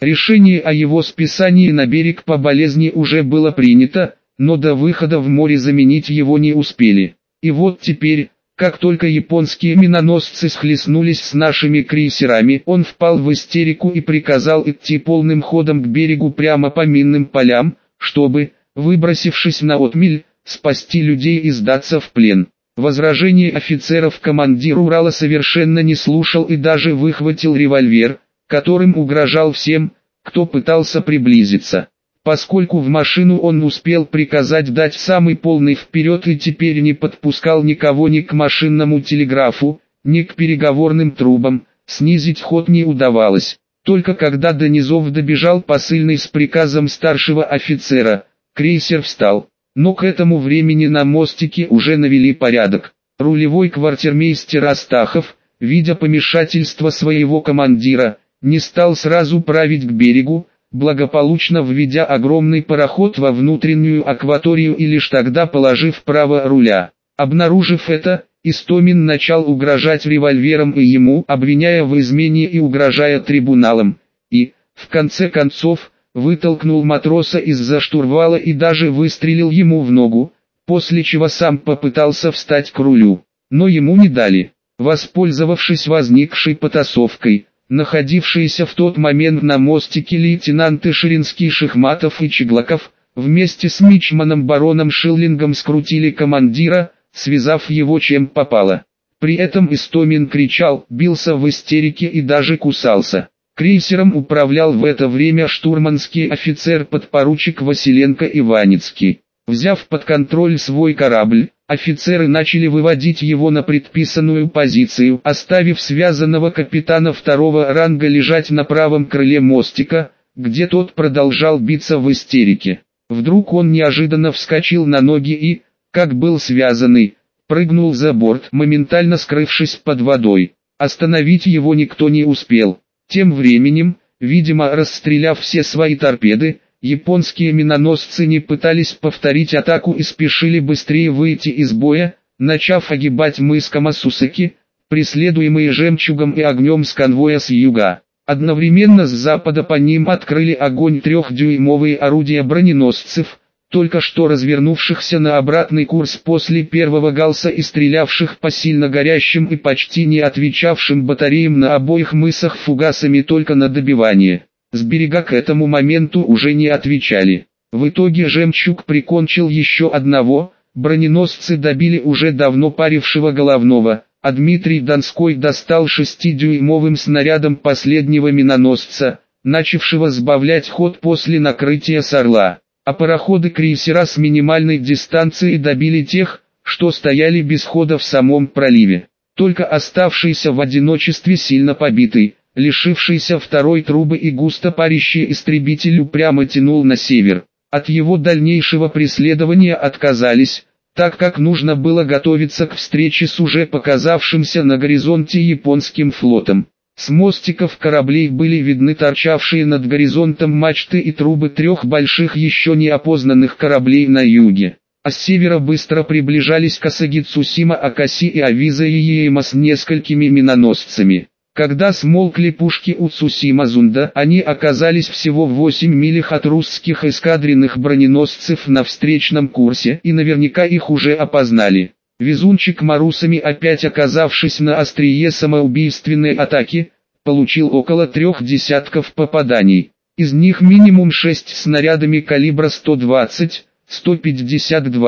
Решение о его списании на берег по болезни уже было принято, но до выхода в море заменить его не успели. И вот теперь, как только японские миноносцы схлестнулись с нашими крейсерами, он впал в истерику и приказал идти полным ходом к берегу прямо по минным полям, чтобы, выбросившись на отмель, спасти людей и сдаться в плен. Возражений офицеров командир Урала совершенно не слушал и даже выхватил револьвер, которым угрожал всем, кто пытался приблизиться. Поскольку в машину он успел приказать дать самый полный вперед и теперь не подпускал никого ни к машинному телеграфу, ни к переговорным трубам, снизить ход не удавалось. Только когда до низов добежал посыльный с приказом старшего офицера, крейсер встал. Но к этому времени на мостике уже навели порядок. Рулевой квартирмейстер Астахов, видя помешательство своего командира, не стал сразу править к берегу, благополучно введя огромный пароход во внутреннюю акваторию и лишь тогда положив право руля. Обнаружив это, Истомин начал угрожать револьвером и ему, обвиняя в измене и угрожая трибуналом, и, в конце концов, вытолкнул матроса из-за штурвала и даже выстрелил ему в ногу, после чего сам попытался встать к рулю, но ему не дали. Воспользовавшись возникшей потасовкой, находившиеся в тот момент на мостике лейтенанты Ширинский, Шихматов и Чеглаков, вместе с Мичманом бароном Шиллингом скрутили командира, связав его чем попало. При этом Истомин кричал, бился в истерике и даже кусался. Крейсером управлял в это время штурманский офицер-подпоручик Василенко Иваницкий. Взяв под контроль свой корабль, офицеры начали выводить его на предписанную позицию, оставив связанного капитана второго ранга лежать на правом крыле мостика, где тот продолжал биться в истерике. Вдруг он неожиданно вскочил на ноги и, как был связанный, прыгнул за борт, моментально скрывшись под водой. Остановить его никто не успел. Тем временем, видимо расстреляв все свои торпеды, японские миноносцы не пытались повторить атаку и спешили быстрее выйти из боя, начав огибать мыс Камасусаки, преследуемые жемчугом и огнем с конвоя с юга. Одновременно с запада по ним открыли огонь трехдюймовые орудия броненосцев, только что развернувшихся на обратный курс после первого галса и стрелявших по сильно горящим и почти не отвечавшим батареям на обоих мысах фугасами только на добивание. С берега к этому моменту уже не отвечали. В итоге «Жемчуг» прикончил еще одного, броненосцы добили уже давно парившего головного, а Дмитрий Донской достал шестидюймовым снарядом последнего миноносца, начавшего сбавлять ход после накрытия с «Орла» а пароходы крейсера с минимальной дистанции добили тех, что стояли без хода в самом проливе. Только оставшийся в одиночестве сильно побитый, лишившийся второй трубы и густо парящий истребитель упрямо тянул на север. От его дальнейшего преследования отказались, так как нужно было готовиться к встрече с уже показавшимся на горизонте японским флотом. С мостиков кораблей были видны торчавшие над горизонтом мачты и трубы трех больших еще не опознанных кораблей на юге. А с севера быстро приближались Касаги Цусима Акаси и Авиза Иема с несколькими миноносцами. Когда смолкли пушки у Цусима Зунда, они оказались всего в 8 милях от русских эскадренных броненосцев на встречном курсе и наверняка их уже опознали. Везунчик Марусами опять оказавшись на острие самоубийственной атаки, получил около трех десятков попаданий. Из них минимум 6 снарядами калибра 120-152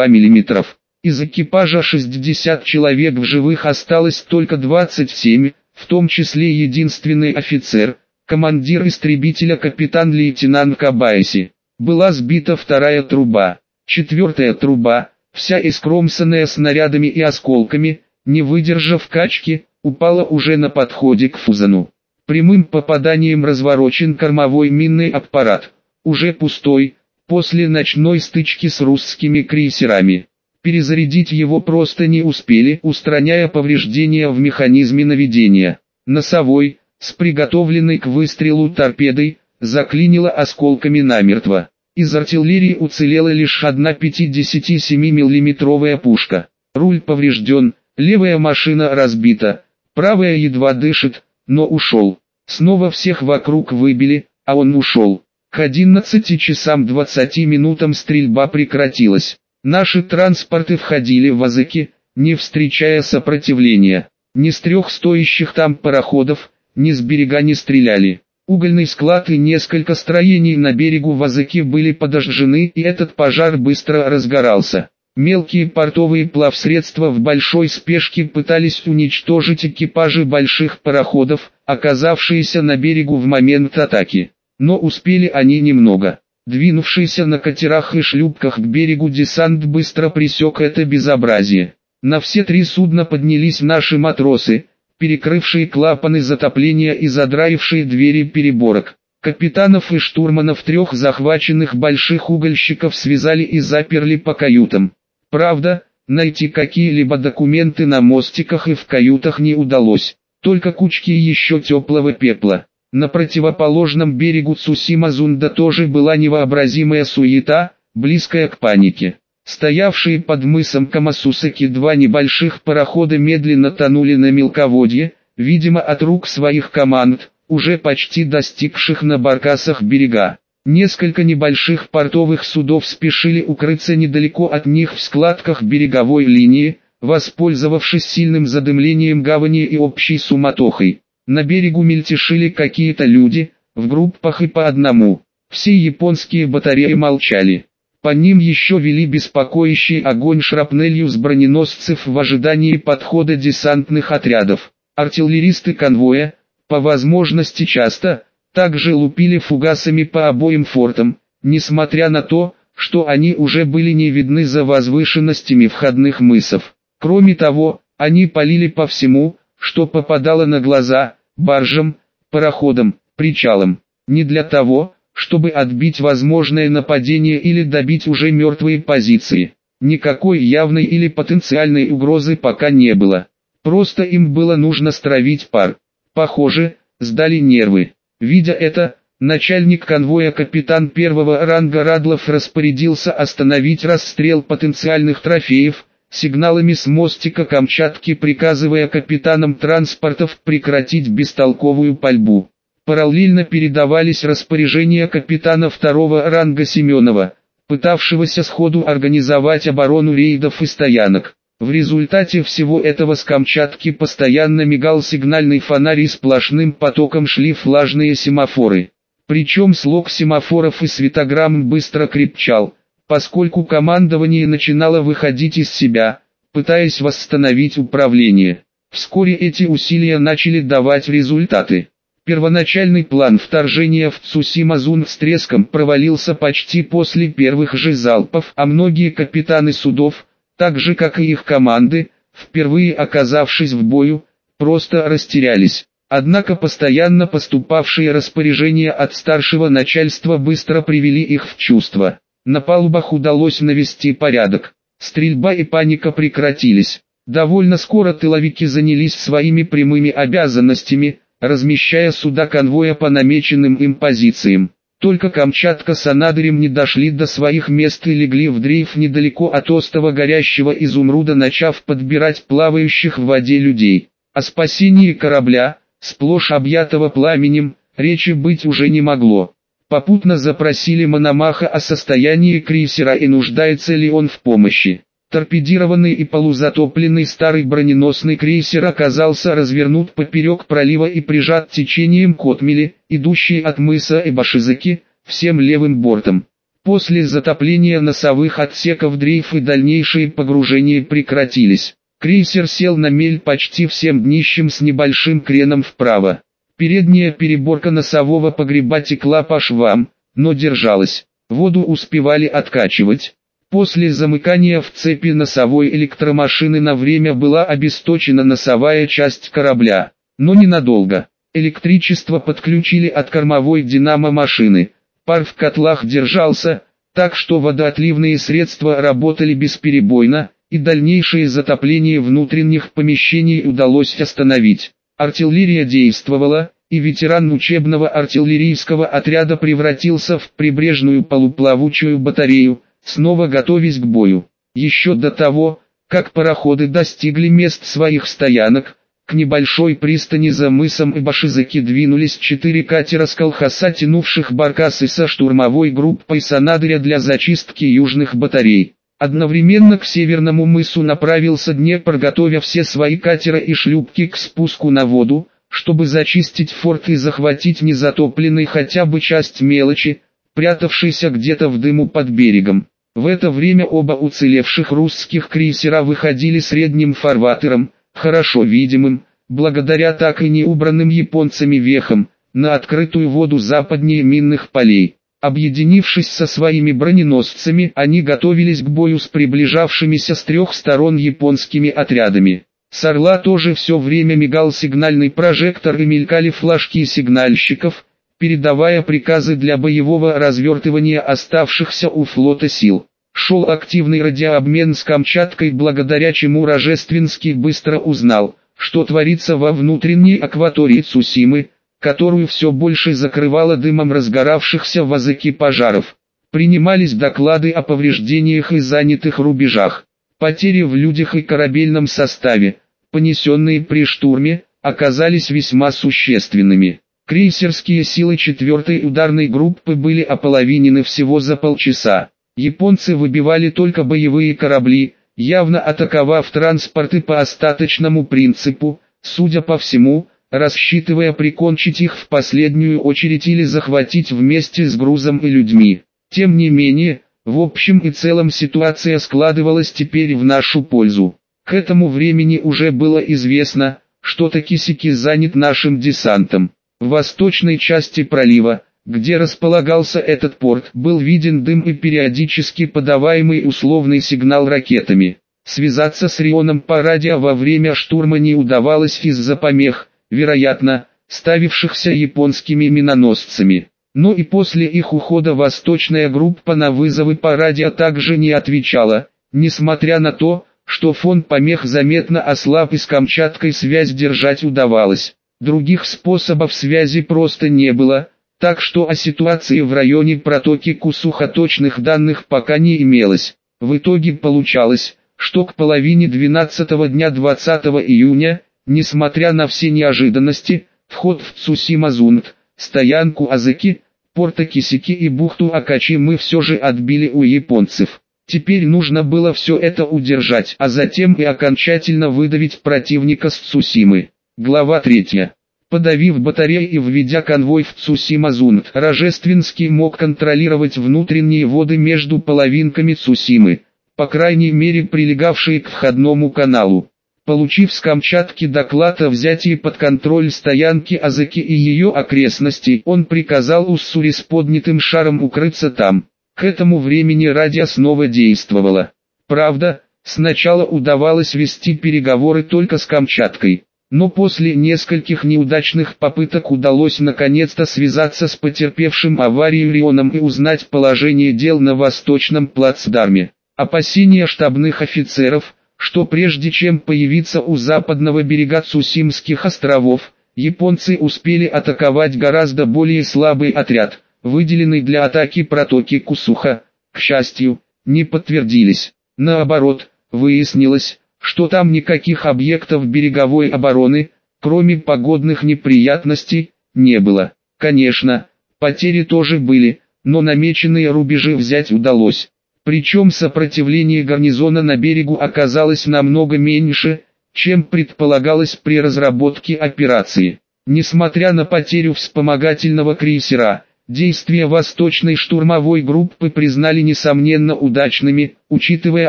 мм. Из экипажа 60 человек в живых осталось только 27, в том числе единственный офицер, командир истребителя капитан-лейтенант Кабайси. Была сбита вторая труба. Четвертая труба, вся искромсанная снарядами и осколками, не выдержав качки, упала уже на подходе к Фузану. Прямым попаданием разворочен кормовой минный аппарат, уже пустой, после ночной стычки с русскими крейсерами. Перезарядить его просто не успели, устраняя повреждения в механизме наведения. Носовой, с приготовленной к выстрелу торпедой, заклинило осколками намертво. Из артиллерии уцелела лишь одна 57 миллиметровая пушка. Руль поврежден, левая машина разбита, правая едва дышит, но ушел. Снова всех вокруг выбили, а он ушел. К 11 часам 20 минутам стрельба прекратилась. Наши транспорты входили в Азыки, не встречая сопротивления. Ни с трех стоящих там пароходов, ни с берега не стреляли. Угольный склад и несколько строений на берегу Вазыки были подожжены и этот пожар быстро разгорался. Мелкие портовые плавсредства в большой спешке пытались уничтожить экипажи больших пароходов, оказавшиеся на берегу в момент атаки. Но успели они немного. Двинувшийся на катерах и шлюпках к берегу десант быстро пресек это безобразие. На все три судна поднялись наши матросы, перекрывшие клапаны затопления и задраившие двери переборок. Капитанов и штурманов трех захваченных больших угольщиков связали и заперли по каютам. Правда, найти какие-либо документы на мостиках и в каютах не удалось, только кучки еще теплого пепла. На противоположном берегу Цусима-Зунда тоже была невообразимая суета, близкая к панике. Стоявшие под мысом Камасусаки два небольших парохода медленно тонули на мелководье, видимо от рук своих команд, уже почти достигших на баркасах берега. Несколько небольших портовых судов спешили укрыться недалеко от них в складках береговой линии, воспользовавшись сильным задымлением гавани и общей суматохой. На берегу мельтешили какие-то люди, в группах и по одному. Все японские батареи молчали. По ним еще вели беспокоящий огонь шрапнелью с броненосцев в ожидании подхода десантных отрядов. Артиллеристы конвоя, по возможности часто, также лупили фугасами по обоим фортам, несмотря на то, что они уже были не видны за возвышенностями входных мысов. Кроме того, они полили по всему, что попадало на глаза, баржам, пароходам, причалам. Не для того, чтобы отбить возможное нападение или добить уже мертвые позиции. Никакой явной или потенциальной угрозы пока не было. Просто им было нужно стравить пар. Похоже, сдали нервы. Видя это, начальник конвоя капитан первого ранга Радлов распорядился остановить расстрел потенциальных трофеев, сигналами с мостика Камчатки приказывая капитанам транспортов прекратить бестолковую пальбу. Параллельно передавались распоряжения капитана второго ранга Семенова, пытавшегося сходу организовать оборону рейдов и стоянок. В результате всего этого с Камчатки постоянно мигал сигнальный фонарь и сплошным потоком шли флажные семафоры. Причем слог семафоров и светограмм быстро крепчал, поскольку командование начинало выходить из себя, пытаясь восстановить управление. Вскоре эти усилия начали давать результаты. Первоначальный план вторжения в Цусимазун с треском провалился почти после первых же залпов, а многие капитаны судов, так же как и их команды, впервые оказавшись в бою, просто растерялись. Однако постоянно поступавшие распоряжения от старшего начальства быстро привели их в чувство. На палубах удалось навести порядок. Стрельба и паника прекратились. Довольно скоро тыловики занялись своими прямыми обязанностями – размещая суда конвоя по намеченным им позициям. Только Камчатка с Анадырем не дошли до своих мест и легли в дрейф недалеко от остова горящего изумруда, начав подбирать плавающих в воде людей. О спасении корабля, сплошь объятого пламенем, речи быть уже не могло. Попутно запросили Мономаха о состоянии крейсера и нуждается ли он в помощи. Торпедированный и полузатопленный старый броненосный крейсер оказался развернут поперек пролива и прижат течением к отмели, идущей от мыса Эбашизаки, всем левым бортом. После затопления носовых отсеков дрейф и дальнейшие погружения прекратились. Крейсер сел на мель почти всем днищем с небольшим креном вправо. Передняя переборка носового погреба текла по швам, но держалась. Воду успевали откачивать. После замыкания в цепи носовой электромашины на время была обесточена носовая часть корабля, но ненадолго. Электричество подключили от кормовой динамо-машины. Пар в котлах держался, так что водоотливные средства работали бесперебойно, и дальнейшее затопление внутренних помещений удалось остановить. Артиллерия действовала, и ветеран учебного артиллерийского отряда превратился в прибрежную полуплавучую батарею, снова готовясь к бою. Еще до того, как пароходы достигли мест своих стоянок, К небольшой пристани за мысом Ибашизаки двинулись четыре катера с колхоса, тянувших баркасы со штурмовой группой Санадыря для зачистки южных батарей. Одновременно к северному мысу направился Днепр, готовя все свои катера и шлюпки к спуску на воду, чтобы зачистить форт и захватить незатопленный хотя бы часть мелочи, прятавшейся где-то в дыму под берегом. В это время оба уцелевших русских крейсера выходили средним фарватером, хорошо видимым, благодаря так и не убранным японцами вехам, на открытую воду западнее минных полей. Объединившись со своими броненосцами, они готовились к бою с приближавшимися с трех сторон японскими отрядами. С Орла тоже все время мигал сигнальный прожектор и мелькали флажки сигнальщиков, передавая приказы для боевого развертывания оставшихся у флота сил. Шел активный радиообмен с Камчаткой, благодаря чему Рожественский быстро узнал, что творится во внутренней акватории Цусимы, которую все больше закрывало дымом разгоравшихся в языке пожаров. Принимались доклады о повреждениях и занятых рубежах. Потери в людях и корабельном составе, понесенные при штурме, оказались весьма существенными. Крейсерские силы 4-й ударной группы были ополовинены всего за полчаса. Японцы выбивали только боевые корабли, явно атаковав транспорты по остаточному принципу, судя по всему, рассчитывая прикончить их в последнюю очередь или захватить вместе с грузом и людьми. Тем не менее, в общем и целом ситуация складывалась теперь в нашу пользу. К этому времени уже было известно, что Такисики занят нашим десантом. В восточной части пролива, где располагался этот порт, был виден дым и периодически подаваемый условный сигнал ракетами. Связаться с Рионом по радио во время штурма не удавалось из-за помех, вероятно, ставившихся японскими миноносцами. Но и после их ухода восточная группа на вызовы по радио также не отвечала, несмотря на то, что фон помех заметно ослаб и с Камчаткой связь держать удавалось. Других способов связи просто не было, так что о ситуации в районе протоки Кусуха точных данных пока не имелось. В итоге получалось, что к половине 12 дня 20 июня, несмотря на все неожиданности, вход в Цусимазунт, стоянку Азыки, порта Кисики и бухту Акачи мы все же отбили у японцев. Теперь нужно было все это удержать, а затем и окончательно выдавить противника с Цусимы. Глава 3. Подавив батареи и введя конвой в Цусима-Зунт, Рожественский мог контролировать внутренние воды между половинками Цусимы, по крайней мере прилегавшие к входному каналу. Получив с Камчатки доклад о взятии под контроль стоянки Азыки и ее окрестностей, он приказал Уссури с поднятым шаром укрыться там. К этому времени радио снова действовало. Правда, сначала удавалось вести переговоры только с Камчаткой. Но после нескольких неудачных попыток удалось наконец-то связаться с потерпевшим аварию Рионом и узнать положение дел на восточном плацдарме. Опасения штабных офицеров, что прежде чем появиться у западного берега Цусимских островов, японцы успели атаковать гораздо более слабый отряд, выделенный для атаки протоки Кусуха, к счастью, не подтвердились. Наоборот, выяснилось, что там никаких объектов береговой обороны, кроме погодных неприятностей, не было. Конечно, потери тоже были, но намеченные рубежи взять удалось. Причем сопротивление гарнизона на берегу оказалось намного меньше, чем предполагалось при разработке операции. Несмотря на потерю вспомогательного крейсера, Действия восточной штурмовой группы признали несомненно удачными, учитывая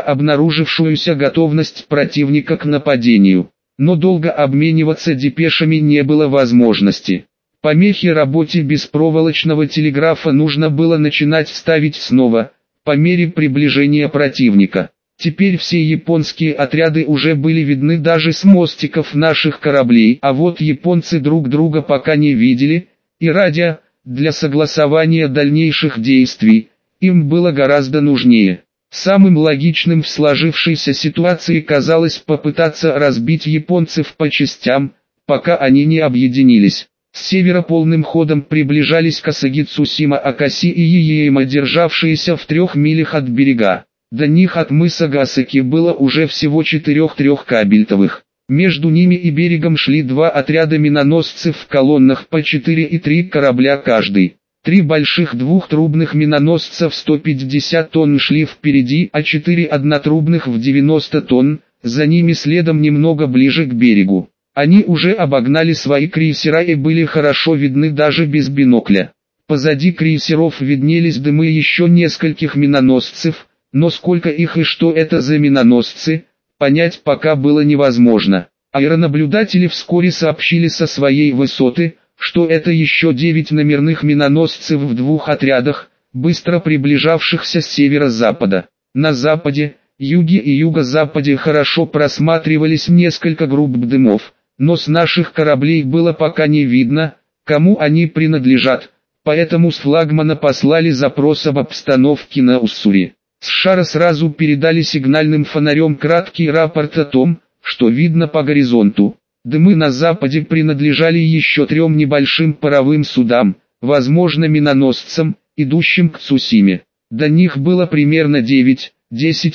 обнаружившуюся готовность противника к нападению. Но долго обмениваться депешами не было возможности. Помехи работе беспроволочного телеграфа нужно было начинать ставить снова, по мере приближения противника. Теперь все японские отряды уже были видны даже с мостиков наших кораблей, а вот японцы друг друга пока не видели, и радио, для согласования дальнейших действий, им было гораздо нужнее. Самым логичным в сложившейся ситуации казалось попытаться разбить японцев по частям, пока они не объединились. С севера полным ходом приближались Касаги Цусима Акаси и Иеема, державшиеся в трех милях от берега. До них от мыса Гасаки было уже всего четырех трехкабельтовых. Между ними и берегом шли два отряда миноносцев в колоннах по 4 и 3 корабля каждый. Три больших двухтрубных миноносца в 150 тонн шли впереди, а четыре однотрубных в 90 тонн, за ними следом немного ближе к берегу. Они уже обогнали свои крейсера и были хорошо видны даже без бинокля. Позади крейсеров виднелись дымы еще нескольких миноносцев, но сколько их и что это за миноносцы, понять пока было невозможно. Аэронаблюдатели вскоре сообщили со своей высоты, что это еще девять номерных миноносцев в двух отрядах, быстро приближавшихся с северо-запада. На западе, юге и юго-западе хорошо просматривались несколько групп дымов, но с наших кораблей было пока не видно, кому они принадлежат, поэтому с флагмана послали запрос об обстановке на Уссури. С шара сразу передали сигнальным фонарем краткий рапорт о том, что видно по горизонту. Дымы на западе принадлежали еще трем небольшим паровым судам, возможно миноносцам, идущим к Цусиме. До них было примерно 9-10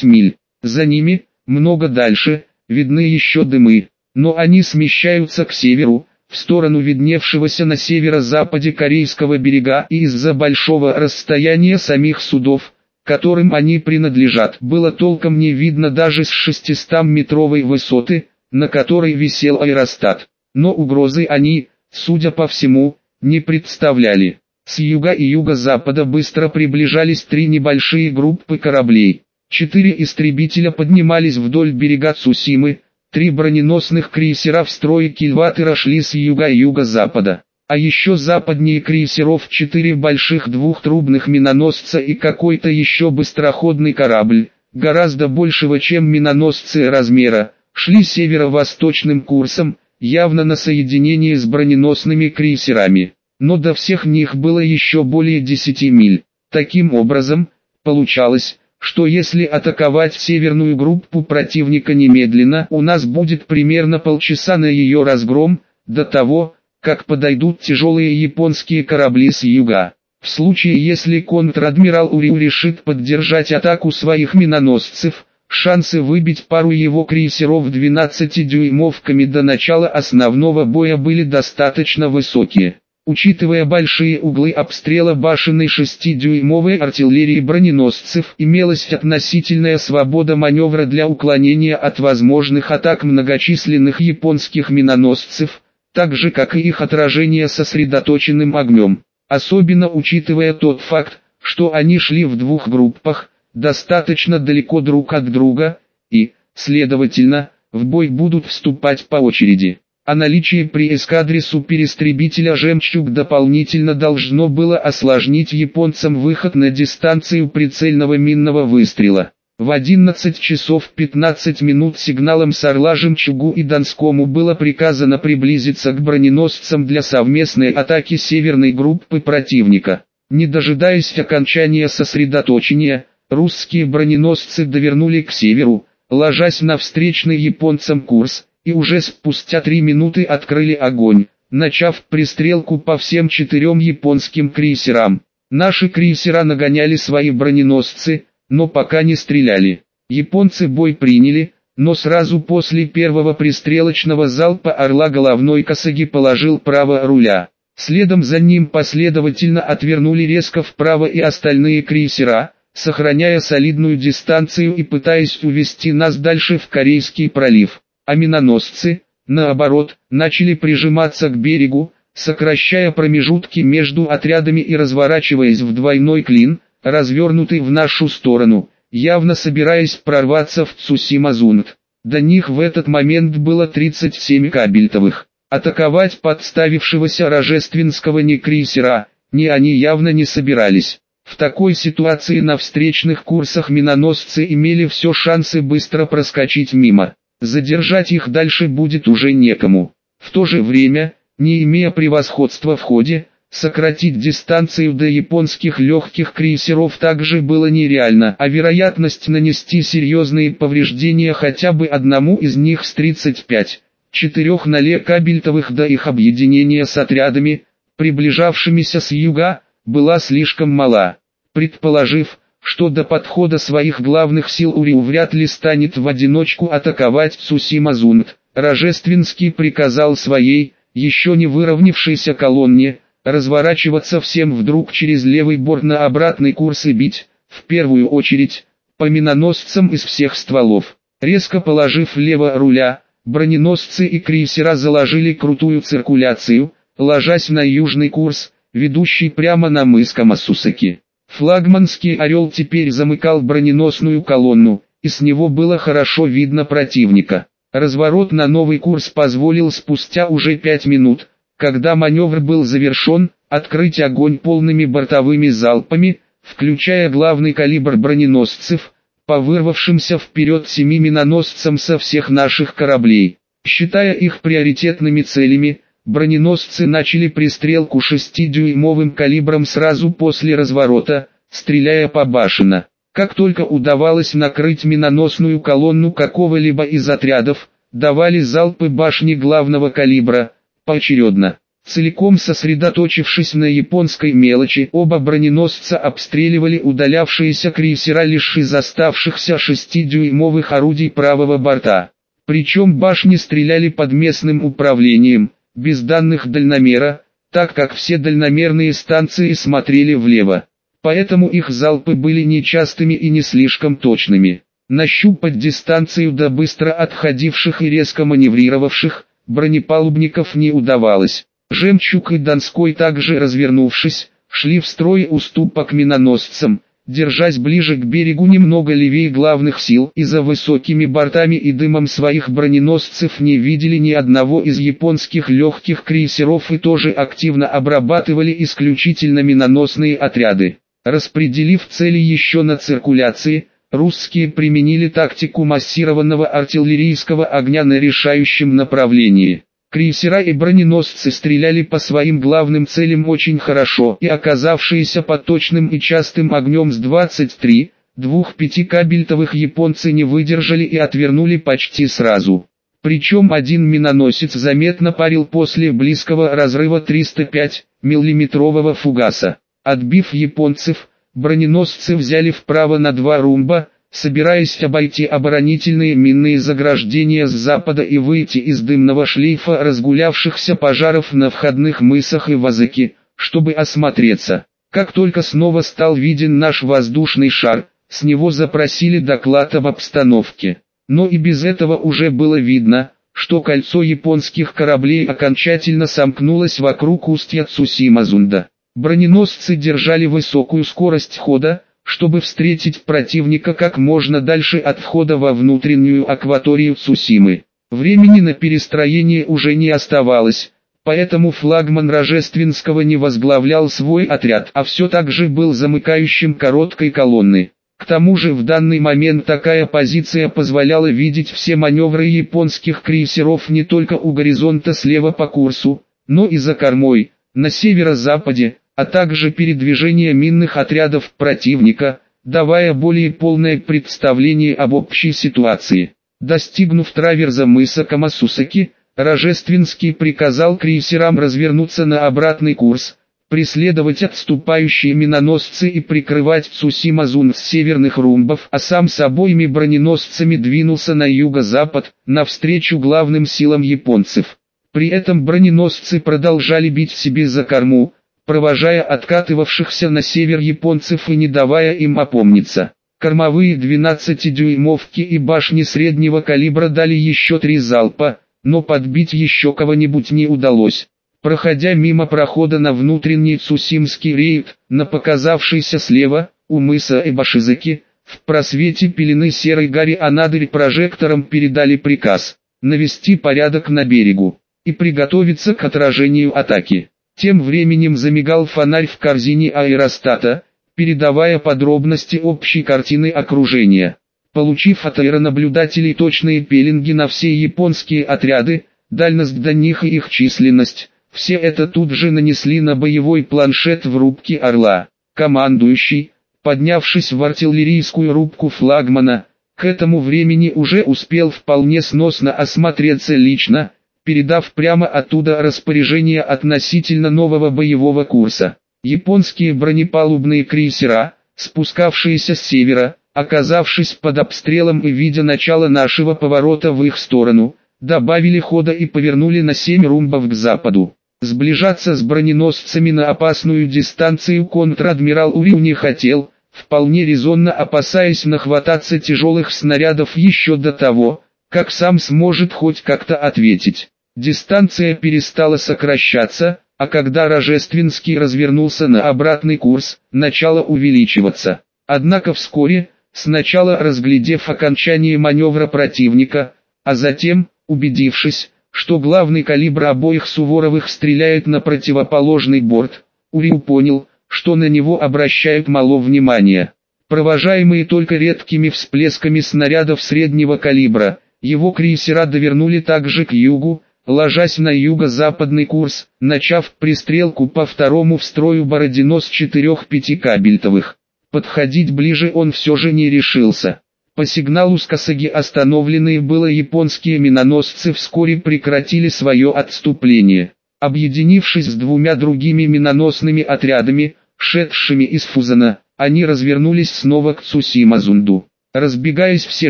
миль. За ними, много дальше, видны еще дымы но они смещаются к северу, в сторону видневшегося на северо-западе корейского берега и из-за большого расстояния самих судов, которым они принадлежат, было толком не видно даже с 600-метровой высоты, на которой висел аэростат. Но угрозы они, судя по всему, не представляли. С юга и юго-запада быстро приближались три небольшие группы кораблей. Четыре истребителя поднимались вдоль берега Цусимы, Три броненосных крейсера в строе кильватера шли с юга и юго-запада. А еще западнее крейсеров четыре больших двухтрубных миноносца и какой-то еще быстроходный корабль, гораздо большего чем миноносцы размера, шли северо-восточным курсом, явно на соединение с броненосными крейсерами. Но до всех них было еще более 10 миль. Таким образом, получалось, что если атаковать северную группу противника немедленно, у нас будет примерно полчаса на ее разгром, до того, как подойдут тяжелые японские корабли с юга. В случае если контр-адмирал Уриу решит поддержать атаку своих миноносцев, шансы выбить пару его крейсеров 12-дюймовками до начала основного боя были достаточно высокие. Учитывая большие углы обстрела башенной 6-дюймовой артиллерии броненосцев, имелась относительная свобода маневра для уклонения от возможных атак многочисленных японских миноносцев, так же как и их отражение сосредоточенным огнем. Особенно учитывая тот факт, что они шли в двух группах, достаточно далеко друг от друга, и, следовательно, в бой будут вступать по очереди. О наличии при эскадре суперистребителя «Жемчуг» дополнительно должно было осложнить японцам выход на дистанцию прицельного минного выстрела. В 11 часов 15 минут сигналом с Орла Жемчугу и Донскому было приказано приблизиться к броненосцам для совместной атаки северной группы противника. Не дожидаясь окончания сосредоточения, русские броненосцы довернули к северу, ложась на встречный японцам курс, и уже спустя три минуты открыли огонь, начав пристрелку по всем четырем японским крейсерам. Наши крейсера нагоняли свои броненосцы, но пока не стреляли. Японцы бой приняли, но сразу после первого пристрелочного залпа «Орла» головной косаги положил право руля. Следом за ним последовательно отвернули резко вправо и остальные крейсера, сохраняя солидную дистанцию и пытаясь увести нас дальше в Корейский пролив а миноносцы, наоборот, начали прижиматься к берегу, сокращая промежутки между отрядами и разворачиваясь в двойной клин, развернутый в нашу сторону, явно собираясь прорваться в Цусимазунт. До них в этот момент было 37 кабельтовых. Атаковать подставившегося рожественского некрейсера, ни они явно не собирались. В такой ситуации на встречных курсах миноносцы имели все шансы быстро проскочить мимо. Задержать их дальше будет уже некому. В то же время, не имея превосходства в ходе, сократить дистанцию до японских легких крейсеров также было нереально, а вероятность нанести серьезные повреждения хотя бы одному из них с 35, 4 нале кабельтовых до их объединения с отрядами, приближавшимися с юга, была слишком мала. Предположив, что до подхода своих главных сил Уриу вряд ли станет в одиночку атаковать Цусимазунт. Рожественский приказал своей, еще не выровнявшейся колонне, разворачиваться всем вдруг через левый борт на обратный курс и бить, в первую очередь, по миноносцам из всех стволов. Резко положив лево руля, броненосцы и крейсера заложили крутую циркуляцию, ложась на южный курс, ведущий прямо на мыс Камасусаки. Флагманский «Орел» теперь замыкал броненосную колонну, и с него было хорошо видно противника. Разворот на новый курс позволил спустя уже пять минут, когда маневр был завершен, открыть огонь полными бортовыми залпами, включая главный калибр броненосцев, по вырвавшимся вперед семи миноносцам со всех наших кораблей. Считая их приоритетными целями, броненосцы начали пристрелку 6-дюймовым калибром сразу после разворота, стреляя по башена. Как только удавалось накрыть миноносную колонну какого-либо из отрядов, давали залпы башни главного калибра, поочередно. Целиком сосредоточившись на японской мелочи, оба броненосца обстреливали удалявшиеся крейсера лишь из оставшихся 6-дюймовых орудий правого борта. Причем башни стреляли под местным управлением, без данных дальномера, так как все дальномерные станции смотрели влево поэтому их залпы были нечастыми и не слишком точными. Нащупать дистанцию до быстро отходивших и резко маневрировавших, бронепалубников не удавалось. Жемчуг и Донской также развернувшись, шли в строй уступа к миноносцам, держась ближе к берегу немного левее главных сил и за высокими бортами и дымом своих броненосцев не видели ни одного из японских легких крейсеров и тоже активно обрабатывали исключительно миноносные отряды. Распределив цели еще на циркуляции, русские применили тактику массированного артиллерийского огня на решающем направлении. Крейсера и броненосцы стреляли по своим главным целям очень хорошо и оказавшиеся под точным и частым огнем с 23, двух пятикабельтовых японцы не выдержали и отвернули почти сразу. Причем один миноносец заметно парил после близкого разрыва 305 миллиметрового фугаса. Отбив японцев, броненосцы взяли вправо на два румба, собираясь обойти оборонительные минные заграждения с запада и выйти из дымного шлейфа разгулявшихся пожаров на входных мысах и вазыке, чтобы осмотреться. Как только снова стал виден наш воздушный шар, с него запросили доклад об обстановке. Но и без этого уже было видно, что кольцо японских кораблей окончательно сомкнулось вокруг устья Цусимазунда. Броненосцы держали высокую скорость хода, чтобы встретить противника как можно дальше от входа во внутреннюю акваторию Цусимы. Времени на перестроение уже не оставалось, поэтому флагман Рожественского не возглавлял свой отряд, а все так же был замыкающим короткой колонны. К тому же в данный момент такая позиция позволяла видеть все маневры японских крейсеров не только у горизонта слева по курсу, но и за кормой, на северо-западе, а также передвижение минных отрядов противника, давая более полное представление об общей ситуации. Достигнув траверза мыса Камасусаки, Рожественский приказал крейсерам развернуться на обратный курс, преследовать отступающие миноносцы и прикрывать Цусимазун с северных румбов, а сам с обоими броненосцами двинулся на юго-запад, навстречу главным силам японцев. При этом броненосцы продолжали бить себе за корму, провожая откатывавшихся на север японцев и не давая им опомниться. Кормовые 12-дюймовки и башни среднего калибра дали еще три залпа, но подбить еще кого-нибудь не удалось. Проходя мимо прохода на внутренний Цусимский рейд, на показавшийся слева, у мыса Эбашизаки, в просвете пелены серой гари Анадырь прожектором передали приказ навести порядок на берегу и приготовиться к отражению атаки. Тем временем замигал фонарь в корзине аэростата, передавая подробности общей картины окружения. Получив от аэронаблюдателей точные пеленги на все японские отряды, дальность до них и их численность, все это тут же нанесли на боевой планшет в рубке «Орла». Командующий, поднявшись в артиллерийскую рубку флагмана, к этому времени уже успел вполне сносно осмотреться лично, передав прямо оттуда распоряжение относительно нового боевого курса. Японские бронепалубные крейсера, спускавшиеся с севера, оказавшись под обстрелом и видя начало нашего поворота в их сторону, добавили хода и повернули на 7 румбов к западу. Сближаться с броненосцами на опасную дистанцию контр-адмирал Уилл не хотел, вполне резонно опасаясь нахвататься тяжелых снарядов еще до того, как сам сможет хоть как-то ответить. Дистанция перестала сокращаться, а когда Рожественский развернулся на обратный курс, начала увеличиваться. Однако вскоре, сначала разглядев окончание маневра противника, а затем, убедившись, что главный калибр обоих Суворовых стреляет на противоположный борт, Урил понял, что на него обращают мало внимания. Провожаемые только редкими всплесками снарядов среднего калибра, его крейсера довернули также к югу, ложась на юго-западный курс, начав пристрелку по второму в строю Бородино с четырех-пяти кабельтовых. Подходить ближе он все же не решился. По сигналу с Касаги остановленные было японские миноносцы вскоре прекратили свое отступление. Объединившись с двумя другими миноносными отрядами, шедшими из Фузана, они развернулись снова к Цусимазунду. Разбегаясь все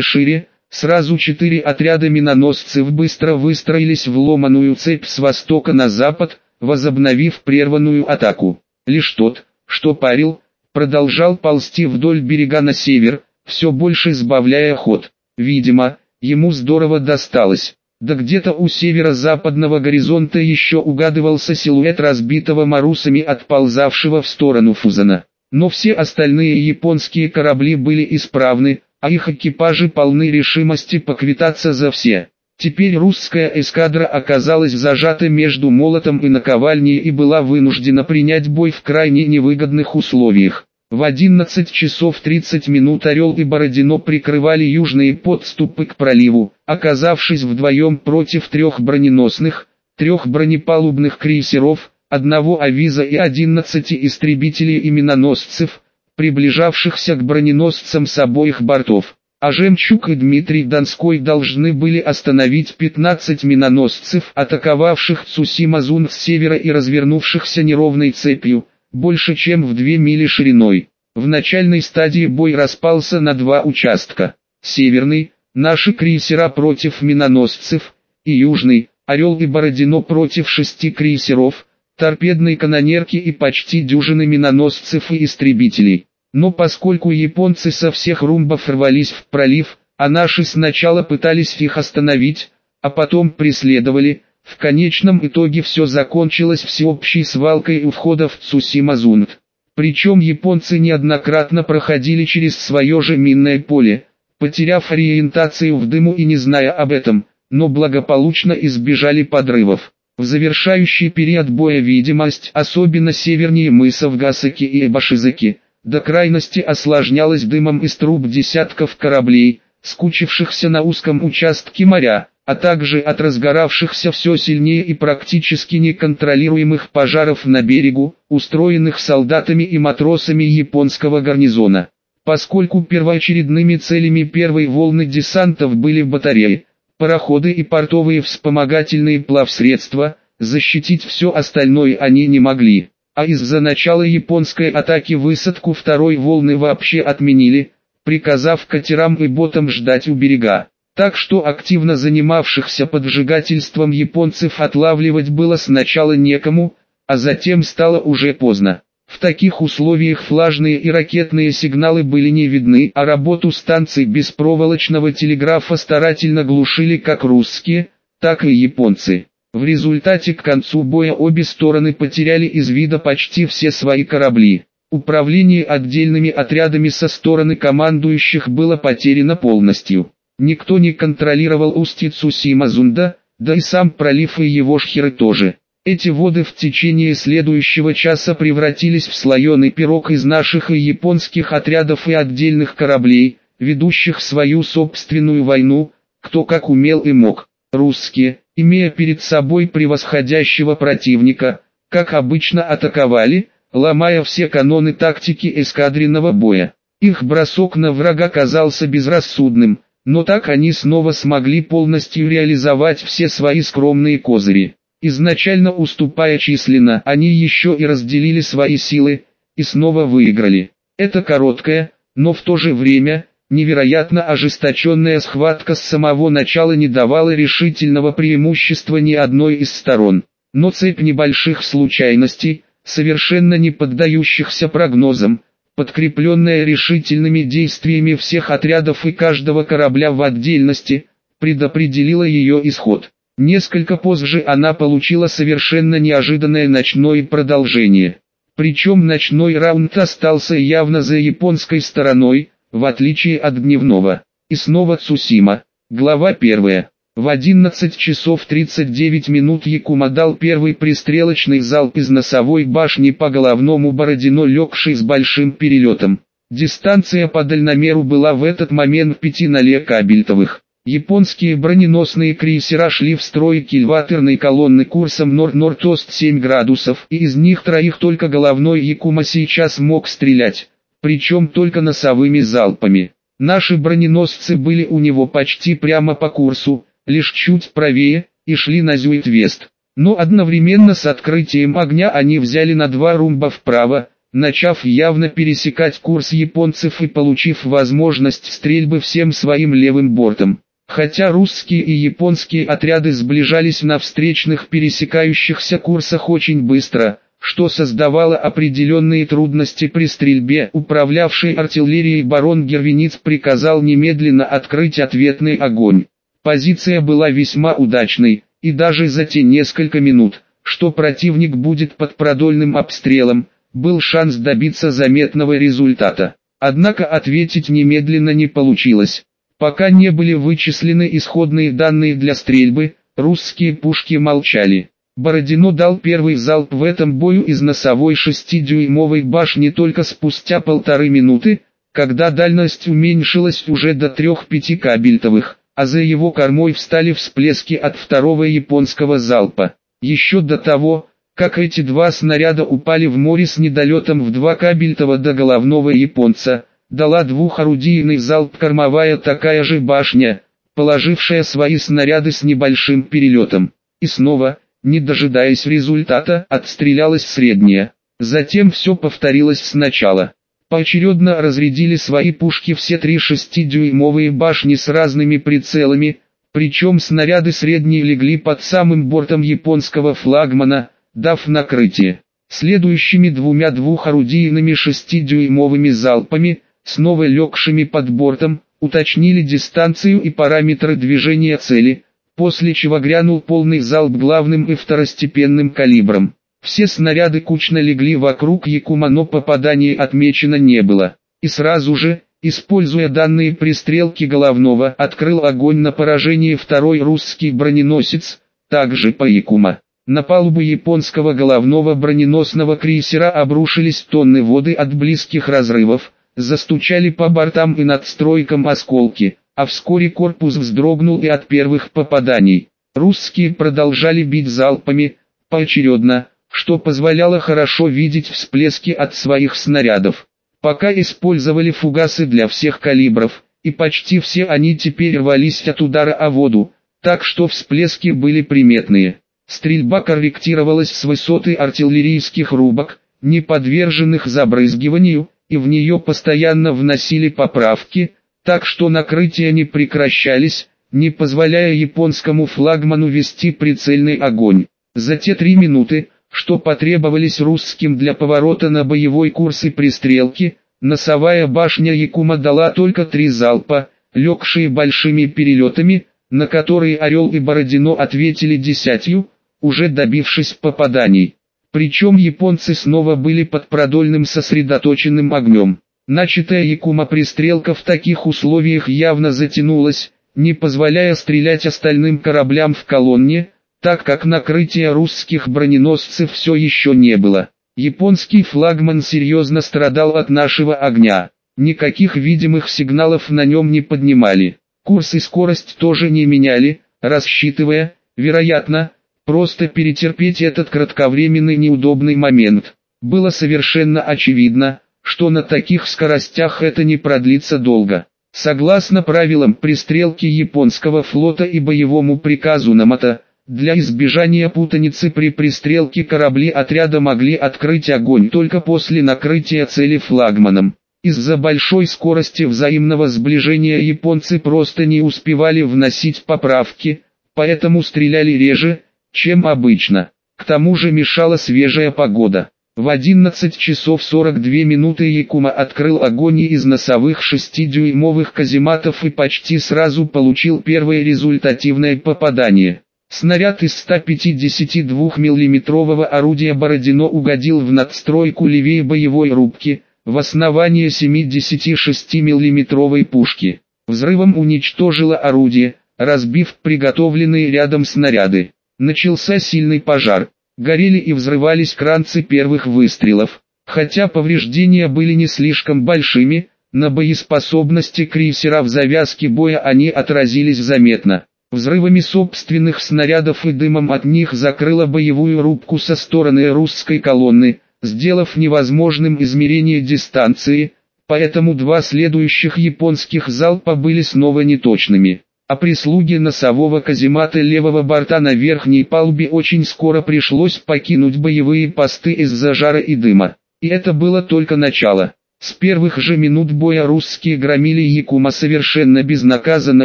шире, Сразу четыре отряда миноносцев быстро выстроились в ломаную цепь с востока на запад, возобновив прерванную атаку. Лишь тот, что парил, продолжал ползти вдоль берега на север, все больше сбавляя ход. Видимо, ему здорово досталось. Да где-то у северо-западного горизонта еще угадывался силуэт разбитого марусами отползавшего в сторону Фузана. Но все остальные японские корабли были исправны, а их экипажи полны решимости поквитаться за все. Теперь русская эскадра оказалась зажата между молотом и наковальней и была вынуждена принять бой в крайне невыгодных условиях. В 11 часов 30 минут Орел и Бородино прикрывали южные подступы к проливу, оказавшись вдвоем против трех броненосных, трех бронепалубных крейсеров, одного авиза и 11 истребителей и миноносцев, приближавшихся к броненосцам с обоих бортов. А Жемчуг и Дмитрий Донской должны были остановить 15 миноносцев, атаковавших Цусимазун с севера и развернувшихся неровной цепью, больше чем в 2 мили шириной. В начальной стадии бой распался на два участка. Северный, наши крейсера против миноносцев, и южный, Орел и Бородино против шести крейсеров, торпедной канонерки и почти дюжины миноносцев и истребителей. Но поскольку японцы со всех румбов рвались в пролив, а наши сначала пытались их остановить, а потом преследовали, в конечном итоге все закончилось всеобщей свалкой у входа в Цусимазунт. Причем японцы неоднократно проходили через свое же минное поле, потеряв ориентацию в дыму и не зная об этом, но благополучно избежали подрывов. В завершающий период боя видимость, особенно севернее мысов Гасаки и Эбашизаки, до крайности осложнялась дымом из труб десятков кораблей, скучившихся на узком участке моря, а также от разгоравшихся все сильнее и практически неконтролируемых пожаров на берегу, устроенных солдатами и матросами японского гарнизона. Поскольку первоочередными целями первой волны десантов были батареи, пароходы и портовые вспомогательные плавсредства, защитить все остальное они не могли. А из-за начала японской атаки высадку второй волны вообще отменили, приказав катерам и ботам ждать у берега. Так что активно занимавшихся поджигательством японцев отлавливать было сначала некому, а затем стало уже поздно. В таких условиях флажные и ракетные сигналы были не видны, а работу станций беспроволочного телеграфа старательно глушили как русские, так и японцы. В результате к концу боя обе стороны потеряли из вида почти все свои корабли. Управление отдельными отрядами со стороны командующих было потеряно полностью. Никто не контролировал устье Цусима-Зунда, да и сам пролив и его шхеры тоже. Эти воды в течение следующего часа превратились в слоеный пирог из наших и японских отрядов и отдельных кораблей, ведущих свою собственную войну, кто как умел и мог. Русские, имея перед собой превосходящего противника, как обычно атаковали, ломая все каноны тактики эскадренного боя. Их бросок на врага казался безрассудным, но так они снова смогли полностью реализовать все свои скромные козыри. Изначально уступая численно, они еще и разделили свои силы, и снова выиграли. Это короткая, но в то же время, Невероятно ожесточенная схватка с самого начала не давала решительного преимущества ни одной из сторон. Но цепь небольших случайностей, совершенно не поддающихся прогнозам, подкрепленная решительными действиями всех отрядов и каждого корабля в отдельности, предопределила ее исход. Несколько позже она получила совершенно неожиданное ночное продолжение. Причем ночной раунд остался явно за японской стороной, в отличие от дневного. И снова Цусима. Глава 1. В 11 часов 39 минут Якума дал первый пристрелочный залп из носовой башни по головному Бородино легший с большим перелетом. Дистанция по дальномеру была в этот момент пяти нале кабельтовых. Японские броненосные крейсера шли в строй кильваторной колонны курсом норд-норд-ост 7 градусов, и из них троих только головной Якума сейчас мог стрелять, причем только носовыми залпами. Наши броненосцы были у него почти прямо по курсу, лишь чуть правее, и шли на Зюитвест. Но одновременно с открытием огня они взяли на два румба вправо, начав явно пересекать курс японцев и получив возможность стрельбы всем своим левым бортом. Хотя русские и японские отряды сближались на встречных пересекающихся курсах очень быстро, что создавало определенные трудности при стрельбе, управлявший артиллерией барон Гервиниц приказал немедленно открыть ответный огонь. Позиция была весьма удачной, и даже за те несколько минут, что противник будет под продольным обстрелом, был шанс добиться заметного результата. Однако ответить немедленно не получилось. Пока не были вычислены исходные данные для стрельбы, русские пушки молчали. Бородино дал первый залп в этом бою из носовой шестидюймовой башни только спустя полторы минуты, когда дальность уменьшилась уже до трех-пяти кабельтовых а за его кормой встали всплески от второго японского залпа. Еще до того, как эти два снаряда упали в море с недолетом в два кабельтова до головного японца, дала двухорудийный залп кормовая такая же башня, положившая свои снаряды с небольшим перелетом. И снова, не дожидаясь результата, отстрелялась средняя. Затем все повторилось сначала. Поочередно разрядили свои пушки все три шестидюймовые башни с разными прицелами, причем снаряды средние легли под самым бортом японского флагмана, дав накрытие. Следующими двумя двухорудийными шестидюймовыми залпами, снова легшими под бортом, уточнили дистанцию и параметры движения цели, после чего грянул полный залп главным и второстепенным калибром. Все снаряды кучно легли вокруг Якума, но попаданий отмечено не было. И сразу же, используя данные пристрелки головного, открыл огонь на поражение второй русский броненосец, также по Якума. На палубу японского головного броненосного крейсера обрушились тонны воды от близких разрывов, застучали по бортам и над стройком осколки, а вскоре корпус вздрогнул и от первых попаданий. Русские продолжали бить залпами, поочередно, что позволяло хорошо видеть всплески от своих снарядов. Пока использовали фугасы для всех калибров, и почти все они теперь рвались от удара о воду, так что всплески были приметные. Стрельба корректировалась с высоты артиллерийских рубок, не подверженных забрызгиванию, и в нее постоянно вносили поправки, так что накрытия не прекращались, не позволяя японскому флагману вести прицельный огонь. За те три минуты, что потребовались русским для поворота на боевой курс и пристрелки, носовая башня Якума дала только три залпа, легшие большими перелетами, на которые Орел и Бородино ответили десятью, уже добившись попаданий. Причем японцы снова были под продольным сосредоточенным огнем. Начатая Якума пристрелка в таких условиях явно затянулась, не позволяя стрелять остальным кораблям в колонне, так как накрытия русских броненосцев все еще не было. Японский флагман серьезно страдал от нашего огня. Никаких видимых сигналов на нем не поднимали. Курс и скорость тоже не меняли, рассчитывая, вероятно, просто перетерпеть этот кратковременный неудобный момент. Было совершенно очевидно, что на таких скоростях это не продлится долго. Согласно правилам пристрелки японского флота и боевому приказу Намата, для избежания путаницы при пристрелке корабли отряда могли открыть огонь только после накрытия цели флагманом. Из-за большой скорости взаимного сближения японцы просто не успевали вносить поправки, поэтому стреляли реже, чем обычно. К тому же мешала свежая погода. В 11 часов 42 минуты Якума открыл огонь из носовых 6-дюймовых казематов и почти сразу получил первое результативное попадание. Снаряд из 152 миллиметрового орудия Бородино угодил в надстройку левее боевой рубки, в основание 76 миллиметровой пушки. Взрывом уничтожило орудие, разбив приготовленные рядом снаряды. Начался сильный пожар. Горели и взрывались кранцы первых выстрелов. Хотя повреждения были не слишком большими, на боеспособности крейсера в завязке боя они отразились заметно. Взрывами собственных снарядов и дымом от них закрыла боевую рубку со стороны русской колонны, сделав невозможным измерение дистанции, поэтому два следующих японских залпа были снова неточными. А прислуге носового каземата левого борта на верхней палубе очень скоро пришлось покинуть боевые посты из-за жара и дыма. И это было только начало. С первых же минут боя русские громили Якума совершенно безнаказанно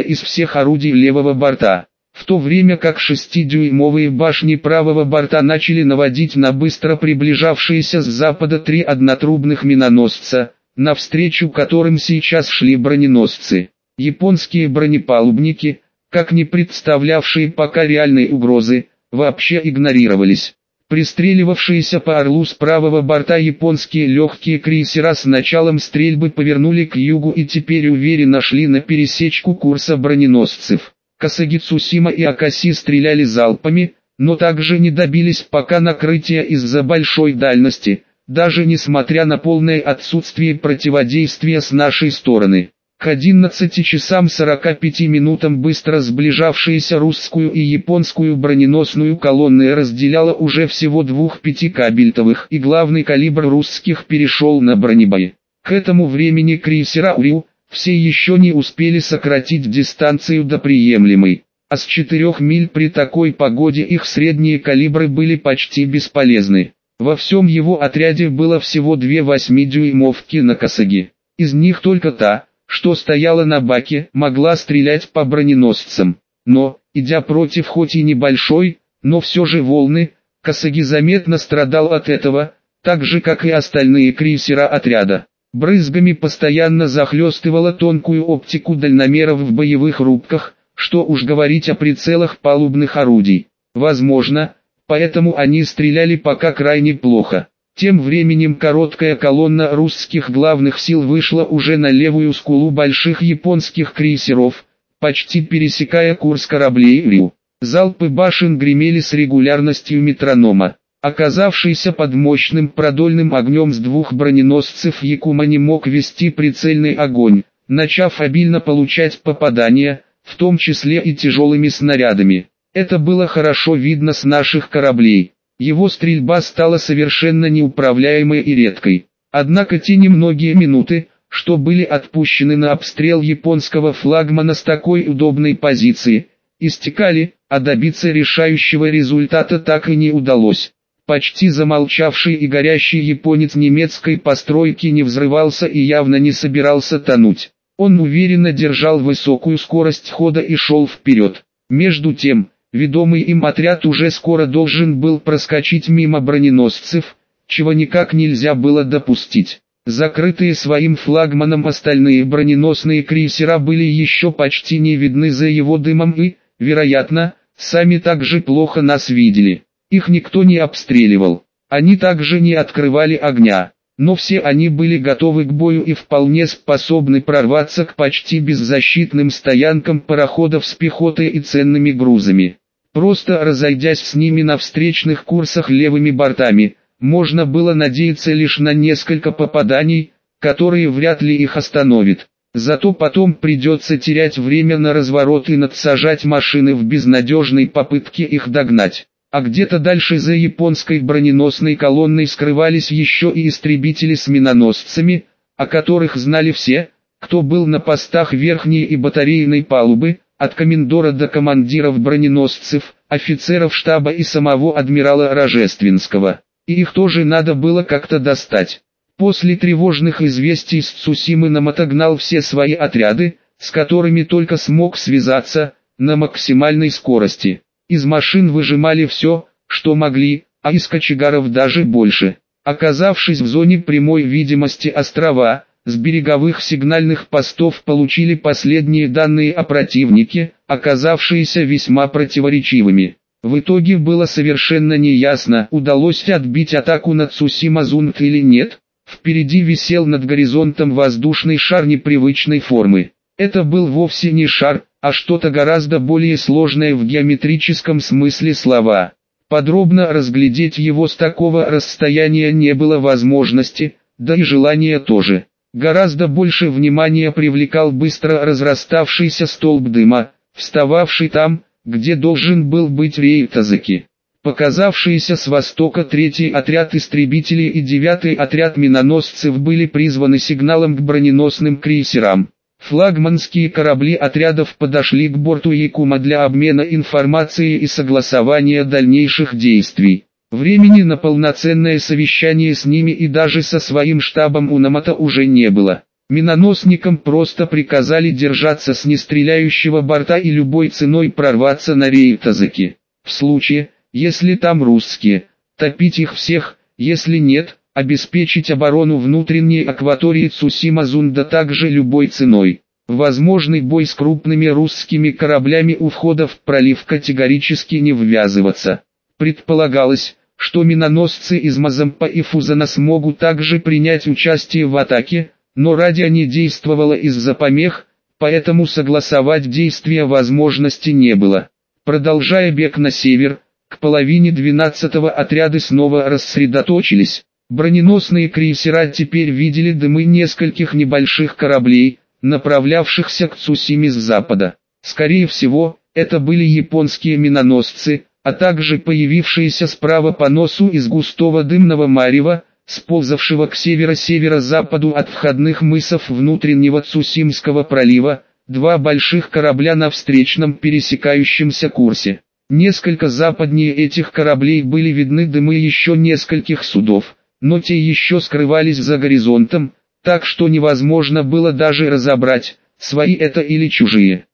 из всех орудий левого борта в то время как шестидюймовые башни правого борта начали наводить на быстро приближавшиеся с запада три однотрубных миноносца, навстречу которым сейчас шли броненосцы. Японские бронепалубники, как не представлявшие пока реальной угрозы, вообще игнорировались. Пристреливавшиеся по Орлу с правого борта японские легкие крейсера с началом стрельбы повернули к югу и теперь уверенно шли на пересечку курса броненосцев. Касаги Цусима и Акаси стреляли залпами, но также не добились пока накрытия из-за большой дальности, даже несмотря на полное отсутствие противодействия с нашей стороны. К 11 часам 45 минутам быстро сближавшиеся русскую и японскую броненосную колонны разделяло уже всего двух пятикабельтовых и главный калибр русских перешел на бронебои. К этому времени крейсера Урил, все еще не успели сократить дистанцию до приемлемой, а с 4 миль при такой погоде их средние калибры были почти бесполезны. Во всем его отряде было всего две 8-дюймовки на косаге. Из них только та, что стояла на баке, могла стрелять по броненосцам. Но, идя против хоть и небольшой, но все же волны, Косаги заметно страдал от этого, так же как и остальные крейсера отряда. Брызгами постоянно захлестывала тонкую оптику дальномеров в боевых рубках, что уж говорить о прицелах палубных орудий. Возможно, поэтому они стреляли пока крайне плохо. Тем временем короткая колонна русских главных сил вышла уже на левую скулу больших японских крейсеров, почти пересекая курс кораблей Рю. Залпы башен гремели с регулярностью метронома. Оказавшийся под мощным продольным огнем с двух броненосцев Якума не мог вести прицельный огонь, начав обильно получать попадания, в том числе и тяжелыми снарядами. Это было хорошо видно с наших кораблей. Его стрельба стала совершенно неуправляемой и редкой. Однако те немногие минуты, что были отпущены на обстрел японского флагмана с такой удобной позиции, истекали, а добиться решающего результата так и не удалось. Почти замолчавший и горящий японец немецкой постройки не взрывался и явно не собирался тонуть. Он уверенно держал высокую скорость хода и шел вперед. Между тем, ведомый им отряд уже скоро должен был проскочить мимо броненосцев, чего никак нельзя было допустить. Закрытые своим флагманом остальные броненосные крейсера были еще почти не видны за его дымом и, вероятно, сами также плохо нас видели. Их никто не обстреливал. Они также не открывали огня. Но все они были готовы к бою и вполне способны прорваться к почти беззащитным стоянкам пароходов с пехотой и ценными грузами. Просто разойдясь с ними на встречных курсах левыми бортами, можно было надеяться лишь на несколько попаданий, которые вряд ли их остановят. Зато потом придется терять время на разворот и надсажать машины в безнадежной попытке их догнать а где-то дальше за японской броненосной колонной скрывались еще и истребители с миноносцами, о которых знали все, кто был на постах верхней и батарейной палубы, от комендора до командиров броненосцев, офицеров штаба и самого адмирала Рожественского. И их тоже надо было как-то достать. После тревожных известий с Цусимы отогнал все свои отряды, с которыми только смог связаться, на максимальной скорости. Из машин выжимали все, что могли, а из кочегаров даже больше. Оказавшись в зоне прямой видимости острова, с береговых сигнальных постов получили последние данные о противнике, оказавшиеся весьма противоречивыми. В итоге было совершенно неясно, удалось отбить атаку на Цусима-Зунг или нет. Впереди висел над горизонтом воздушный шар непривычной формы. Это был вовсе не шар, а что-то гораздо более сложное в геометрическом смысле слова. Подробно разглядеть его с такого расстояния не было возможности, да и желания тоже. Гораздо больше внимания привлекал быстро разраставшийся столб дыма, встававший там, где должен был быть Рейтазаки. Показавшиеся с востока третий отряд истребителей и девятый отряд миноносцев были призваны сигналом к броненосным крейсерам. Флагманские корабли отрядов подошли к борту Якума для обмена информацией и согласования дальнейших действий. Времени на полноценное совещание с ними и даже со своим штабом у Намата уже не было. Миноносникам просто приказали держаться с нестреляющего борта и любой ценой прорваться на Рейтазаки. В случае, если там русские, топить их всех, если нет, обеспечить оборону внутренней акватории Цусима-Зунда также любой ценой. Возможный бой с крупными русскими кораблями у входа в пролив категорически не ввязываться. Предполагалось, что миноносцы из Мазампа и Фузана смогут также принять участие в атаке, но ради не действовало из-за помех, поэтому согласовать действия возможности не было. Продолжая бег на север, к половине 12-го отряды снова рассредоточились. Броненосные крейсера теперь видели дымы нескольких небольших кораблей, направлявшихся к Цусиме с запада. Скорее всего, это были японские миноносцы, а также появившиеся справа по носу из густого дымного марева, сползавшего к северо-северо-западу от входных мысов внутреннего Цусимского пролива, два больших корабля на встречном пересекающемся курсе. Несколько западнее этих кораблей были видны дымы еще нескольких судов, но те еще скрывались за горизонтом, так что невозможно было даже разобрать, свои это или чужие.